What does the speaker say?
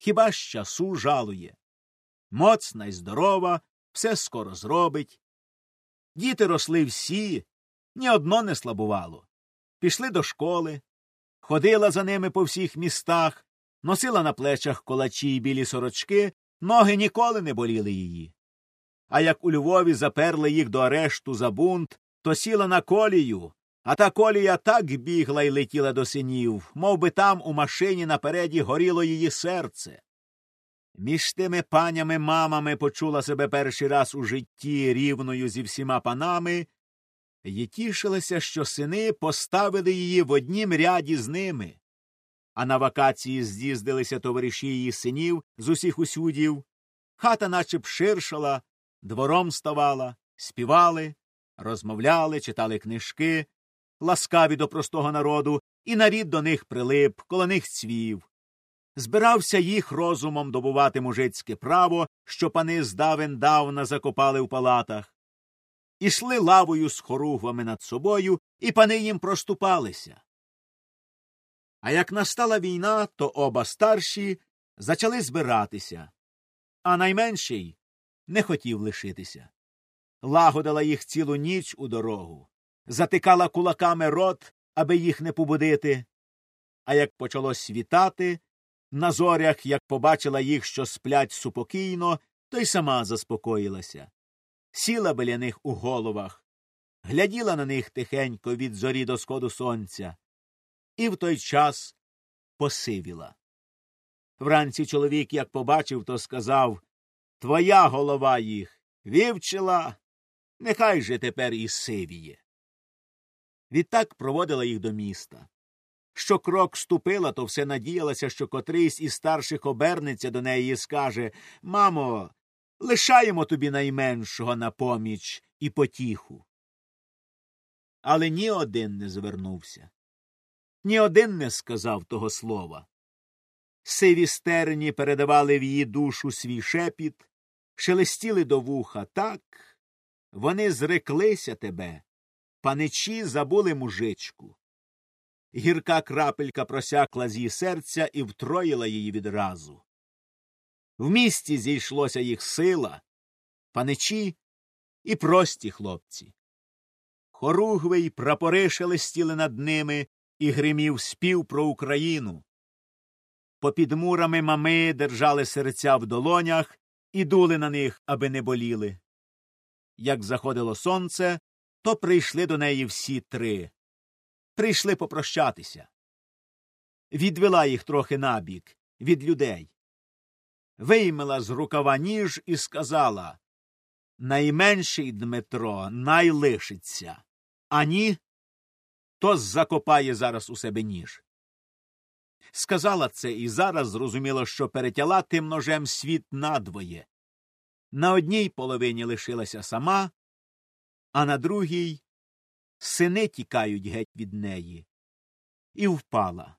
хіба з часу жалує. Моцна й здорова, все скоро зробить. Діти росли всі, ні одно не слабувало. Пішли до школи, ходила за ними по всіх містах, носила на плечах колачі й білі сорочки, ноги ніколи не боліли її. А як у Львові заперли їх до арешту за бунт, то сіла на колію, а та колія так бігла й летіла до синів, мов би там у машині напереді горіло її серце. Між тими панями мамами почула себе перший раз у житті рівною зі всіма панами, і тішилася, що сини поставили її в однім ряді з ними. А на вакації з'їздилися товариші її синів з усіх усюдів, хата наче б ширшала, двором ставала, співали, розмовляли, читали книжки, ласкаві до простого народу, і нарід до них прилип, коло них цвів. Збирався їх розумом добувати мужицьке право, що пани здавен давна закопали в палатах. Ішли лавою з хоругвами над собою, і пани їм проступалися. А як настала війна, то оба старші зачали збиратися, а найменший не хотів лишитися. Лагодила їх цілу ніч у дорогу, затикала кулаками рот, аби їх не побудити. А як почало світати, на зорях, як побачила їх, що сплять супокійно, то й сама заспокоїлася. Сіла біля них у головах, гляділа на них тихенько від зорі до сходу сонця, і в той час посивіла. Вранці чоловік, як побачив, то сказав Твоя голова їх вівчила, нехай же тепер і сивіє. Відтак проводила їх до міста. Що крок ступила, то все надіялася, що котрийсь із старших обернеться до неї і скаже Мамо, лишаємо тобі найменшого на поміч і потіху. Але ні один не звернувся, ні один не сказав того слова. Сиві стерні передавали в її душу свій шепіт, шелестіли до вуха так, вони зреклися тебе, паничі забули мужичку. Гірка крапелька просякла з її серця і втроїла її відразу. В місті зійшлося їх сила, паничі і прості хлопці. Хоругви й прапори шелестіли над ними і гримів спів про Україну. Попід мурами мами держали серця в долонях і дули на них, аби не боліли. Як заходило сонце, то прийшли до неї всі три. Прийшли попрощатися. Відвела їх трохи набік від людей. Виймила з рукава ніж і сказала Найменший Дмитро найлишиться, а ні, то закопає зараз у себе ніж. Сказала це і зараз зрозуміло, що перетяла тим ножем світ надвоє. На одній половині лишилася сама, а на другій сини тікають геть від неї. І впала.